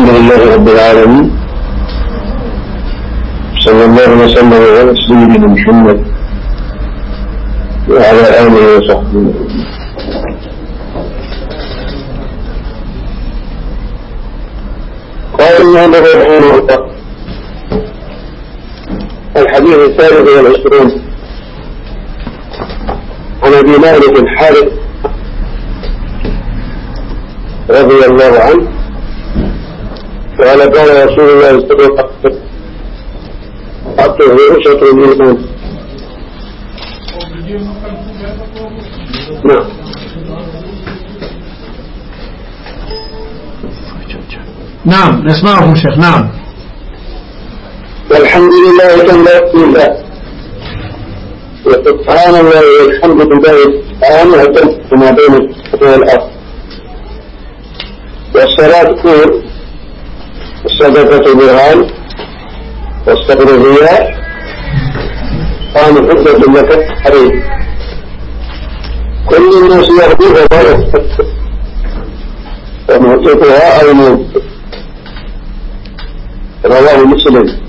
الحمد لله رب العالمين. صلى الله وسلم على سيدنا محمد وعلى آله وصحبه. قال الإمام رحمه الله الحديث الثالث والعشرون عن أبي مالك الحارث رضي الله عنه قال قال رسول الله عليه وسلم الطهور شطر الإيمان. نعم. نعم نسمعكم شيخ نعم. والحمد لله كما لله وسبحان الله والحمد لله سبحانه ما بين السماء والأرض. والصلاة كور الصدقة برهان والصبر ضياء قام حجة لك حريم. كل الناس يرضيها ولا وموتها أو موت رواه مسلم.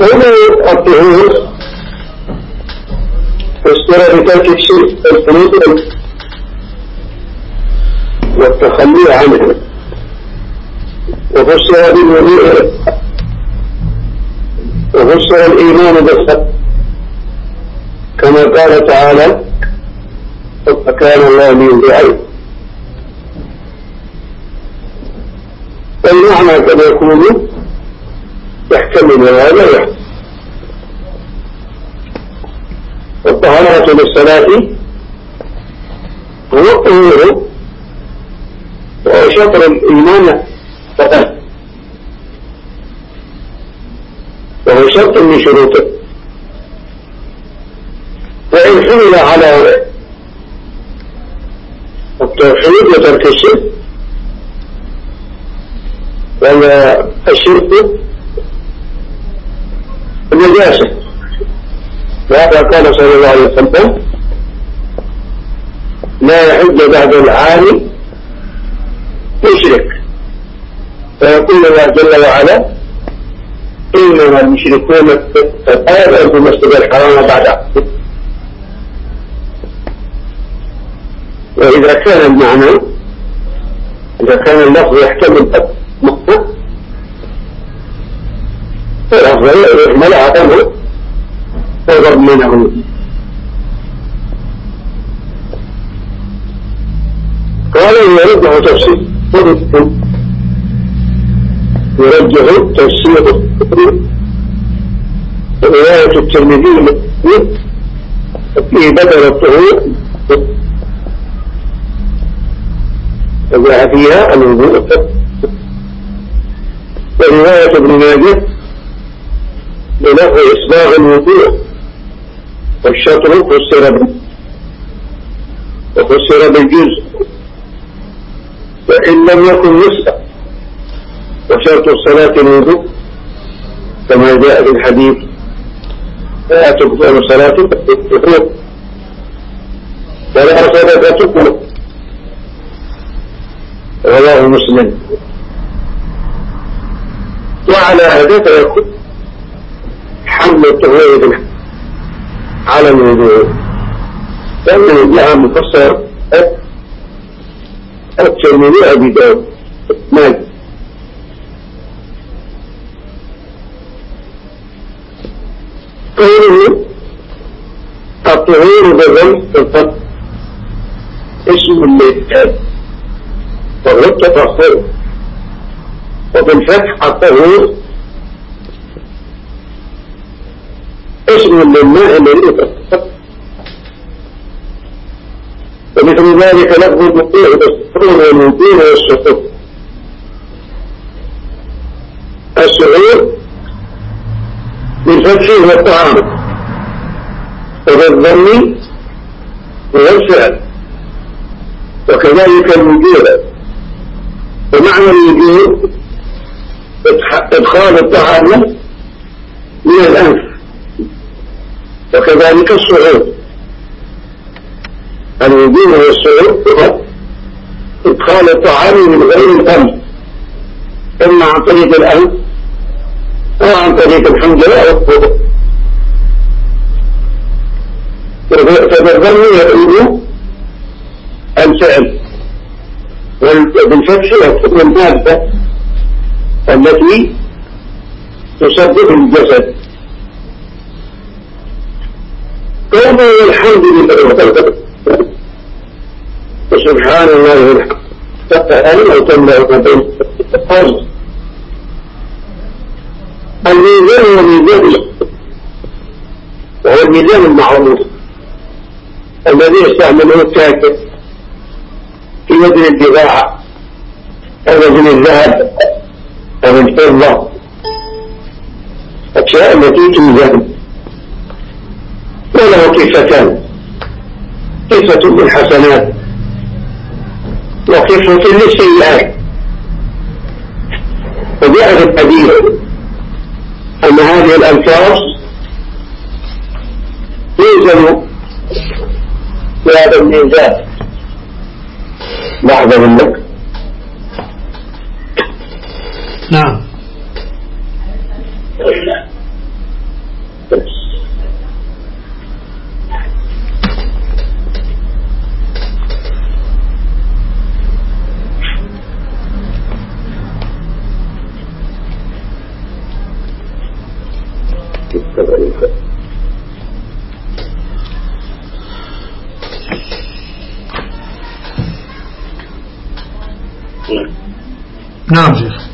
هنا الطهور فسر بترك الشرك والقنوط والتخلي عنه. وفسر بالوضوء وفسر الإيمان بالخط كما قال تعالى فكان الله من بعيد والمعنى قد يكون يحتمل هذا يحتمل. والطهارة للصلاة هو الطهور شطر الإيمان. فقط وهو شرط من شروطه. وإن حمل على التوحيد وترك الشرك ولا الشرك النجاسة. وهذا قال صلى الله عليه وسلم لا يحج بعد العام فيقول الله جل وعلا إنما المشركون الآية في المسجد الحرام بعد وإذا كان المعنى إذا كان اللفظ يحتمل مقطع فالأفضل يحمل عدمه ويضمنه قال يرجع تفسير. يرجع تفسير رواية الترمذي في بدل الطهور. وجاء فيها الوضوء ورواية ابن ماجه بلفظ إسباغ الوضوء. والشطر فسر وفسر بالجزء وإن لم يكن نصفا وشرط الصلاة الوضوء كما جاء في الحديث. لا تقبل صلاة الوضوء ولا تقبل. رواه مسلم. وعلى هذا فيكون حمل الطهور على الوضوء. لأنه جاء مفسر. الترمذي أبي داود. مالك. الطهور بضم الفتح اسم للكتاب وهو التطهر وبالفتح الطهور اسم للماء الذي يتطهر ومثل ذلك لفظ الوقوع بالسرور والوجود والسحور. السحور بالفتح هو الطعام وبالضم هو الفعل. وكذلك الوجود. ومعنى الوجود إدخال الطعام من الأنف. وكذلك الصعود. الوجود والصعود إدخال الطعام من غير الأمر إما عن طريق الأمر أو عن طريق الحنجرة أو الطرق فبالظن يعود الفعل. وبالفتح يكون المادة التي تصدق الجسد. قوله والحمد لله وسبحان الله والحمد أو تملأ ما بين الميزان هو ميزان. وهو الميزان المعروف. الذي يستعمله الكاتب في وزن البضاعة أو وزن الذهب أو الفضة. أشياء التي توزن. وله كفتان كفة للحسنات. وكفة للسيئات. وجاء في الحديث أن هذه الألفاظ يوزن في هذا الميزان لحظة منك. نعم شيخ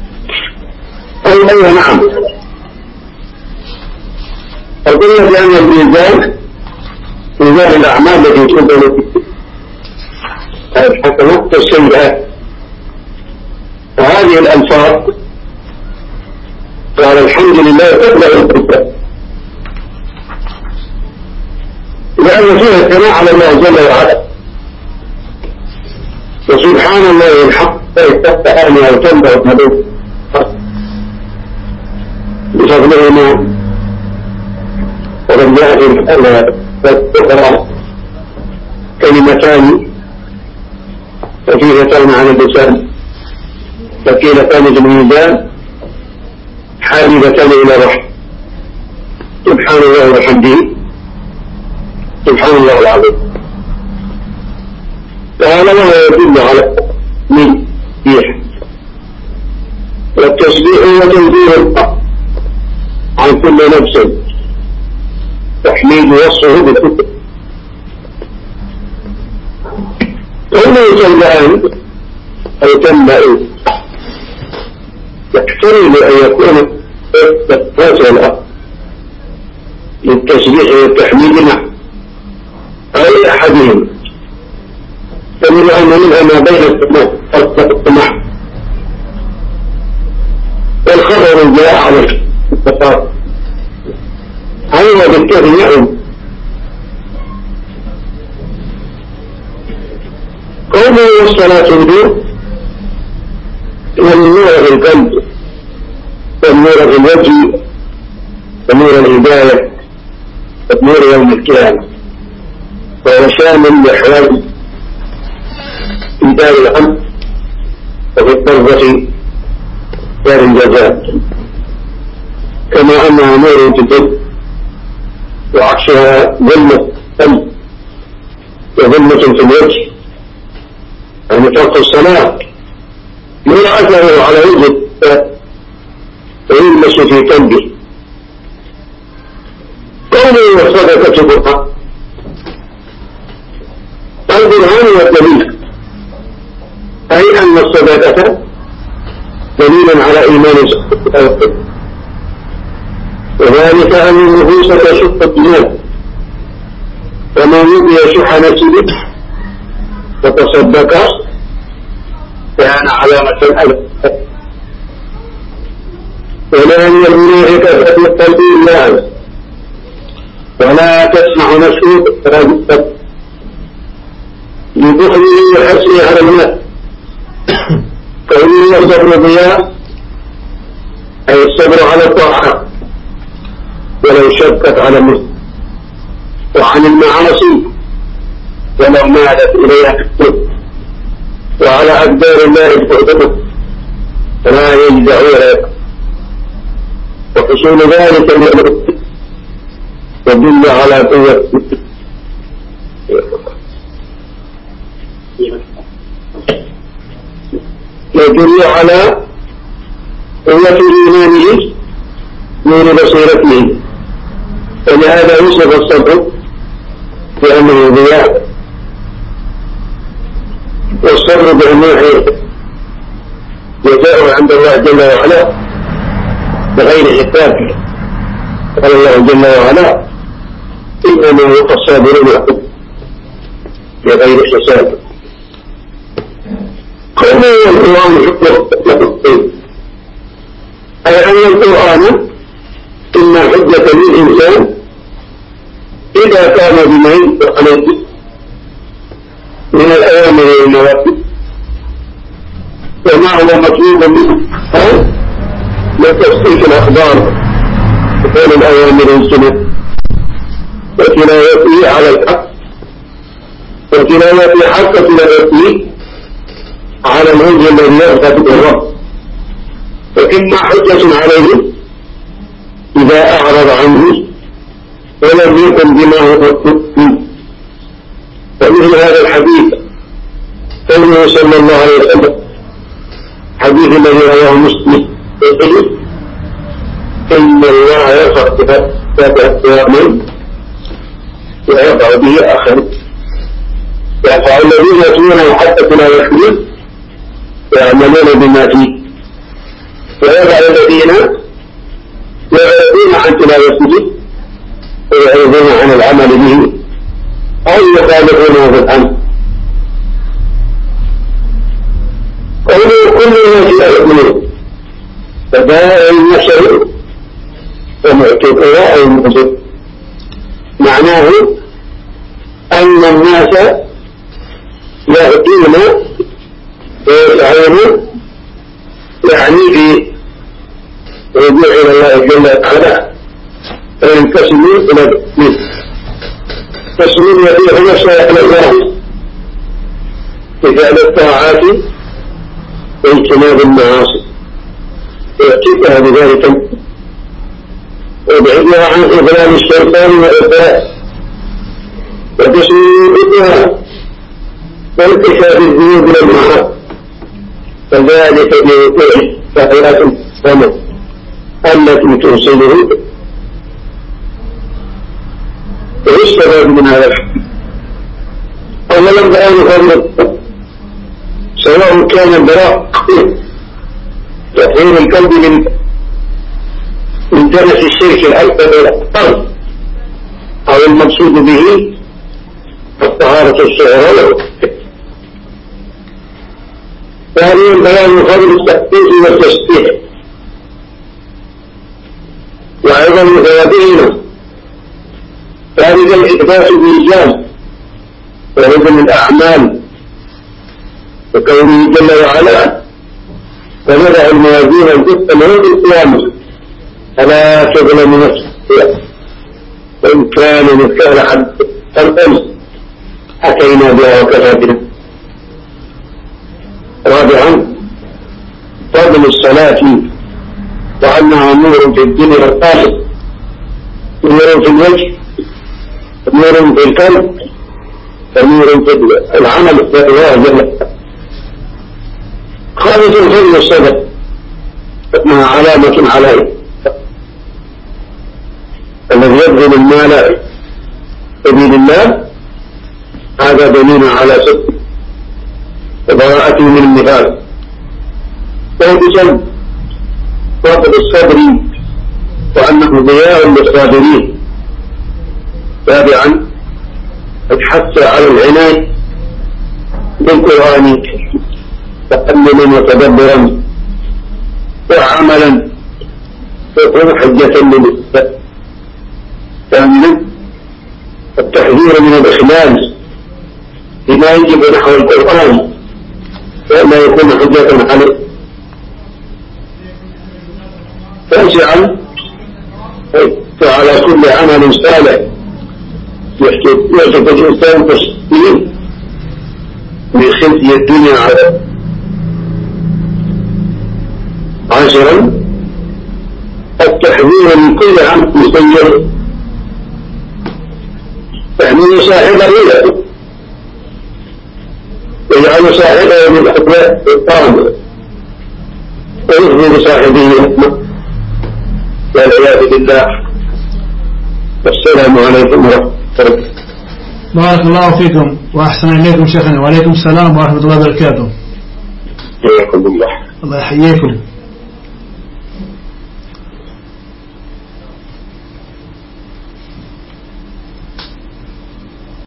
أيوة أيوة نعم فقلنا بأن الميزان ميزان الأعمال التي توزن الحسنات والسيئات وهذه الألفاظ قال الحمد لله تبلغ الكتاب لأن فيها الثناء على الله جل وعلا. وسبحان الله والحق فيستفتى أهلها وتنبع مدوك بفضلهما كلمتان خفيفتان على اللسان ثقيلتان في الميزان حاببتان إلى الرحم سبحان الله وبحمده سبحان الله العظيم فهذا ما يدل على من ريح والتسبيح هو تنزيه الحق عن كل نفس تحميد وصفه بالكتب قوله تنبأان أو تنبأ يحتمل أن يكون مثلا للتسبيح والتحميد معه. أو أحدهما فمن أن منها ما بين السماع والخبر جاء على الفقار هو يعم قوله والصلاة النور والنور في القلب والنور في الوجه ونور الهداية ونور يوم القيامة. وهو شامل لأحوال دار الأمر. وفي التربة دار الجزاء كما أنها نور في وعكسها ظلمة قلب وظلمة في الوجه يعني ترك الصلاة من أثره على وجه فيلمس في قلبه. قوله والصدقة برهان البرهان والدليل. أي أن الصدقة دليل على إيمان وذلك أن النفوس تشق الديان ومن يؤتي شح نفسه وتصدق كان علامة الألم. ولا من الملائكة في إلا أنت. ولا تسمع نفسه لبخله وحرصه على الناس قوله الصبر ضياء أي الصبر على الطاعة. ولو شكت على وعن المعاصي ولو مالت إليها الكتب وعلى أقدار الله تعتمد فلا يجزع ولا وحصول ذلك يدل على قوة يدل على قوة إيمانه نور بصيرته. ولهذا يوصف الصبر بأنه ضياء والصبر بأنه جزاء عند الله جل وعلا بغير حساب. قال الله جل وعلا إنما يوقى الصابرون بغير حساب. قوله القرآن حكم أي أن القرآن إما حجة للإنسان إذا كان بما ينفق عليه من الأوامر والنواهي وما هو مطلوب منه. لتصديق الأخبار. بين الأوامر والسنة وتلاوته على الحق. وتلاوة حق تلاوته على الوجه الذي يرغب به الرب. وإما حجة عليه إذا أعرض عنه ولم يكن بما هو ومثل هذا الحديث قوله صلى الله عليه وسلم حديث الذي رواه مسلم. يقول إن الله يرفع كتاب قياما ويرفع به آخر يرفع الذين يتلونه حتى تلاوته ويعملون بما فيه. ويرفع الذين يعرضون عن تلاوته ويعرضون عن العمل به أو يخالفونه في الأمر. قوله كل الناس لا يؤمنون فبائع النشر ومعتقها أو المغزر معناه أن الناس يأتون ويسعون يعني في رجوع إلى الله جل وعلا. فينقسمون إلى اثنين قسم يبيع نفسه إلى الله بفعل الطاعات واجتناب المعاصي ويأتيكها بذلك. وابعدها عن إضلال الشيطان وإضلال وتسويقها وانتشار الذنوب والمعاصي. فذلك بوقوع تحيات السماء التي توصله ويستفاد من هذا؟ الحديث أولا بيان فضل سواء كان البراء تطهير القلب من من درس الشرك الأكبر والأكبر أو المقصود به الطهارة الصغرى. ثانيا بيان فضل التحقيق والتسبيح وعظم ثوابهما ثالثا إثبات الإيجاب ووزن الأعمال. وقوله جل وعلا فنضع الموازين القسط ليوم القيامة فلا تظلم نفس وإن كان مثقال حبة أتينا بها وكفى بنا رابعا فضل الصلاة وأنها نور في الدنيا والآخرة نور في الوجه. نور في القلب ونور في العمل في الله جل خامس فضل الصدق انها علامة عليه. الذي يبذل المال سبيل الله هذا دليل على صدق. وبراءته من النفاق. سادسا فضل الصبر. وأنه ضياء للصابرين. سابعا الحث على العناية بالقرآن تأملا وتدبرا وعملا تكون حجة للإسلام ثامنا التحذير من الإخلال بما يجب نحو القرآن فإما يكون حجة عليه. تاسعا فعلى كل عمل صالح. يحتاج الإنسان تسليم بخزي الدنيا عاشرا التحذير من كل عمل مسير. تحمل صاحب الرزق يجعل صاحبه من الحكمة الطامة ويخبر صاحبه حكمة والعياذ بالله. والسلام عليكم ورحمة الله بارك الله فيكم وأحسن إليكم شيخنا وعليكم السلام ورحمة الله وبركاته. حياكم الله. الله يحييكم.